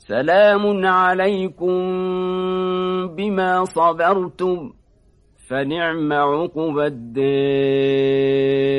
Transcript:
سلام عليكم بما صبرتم فنعم عقب الدير.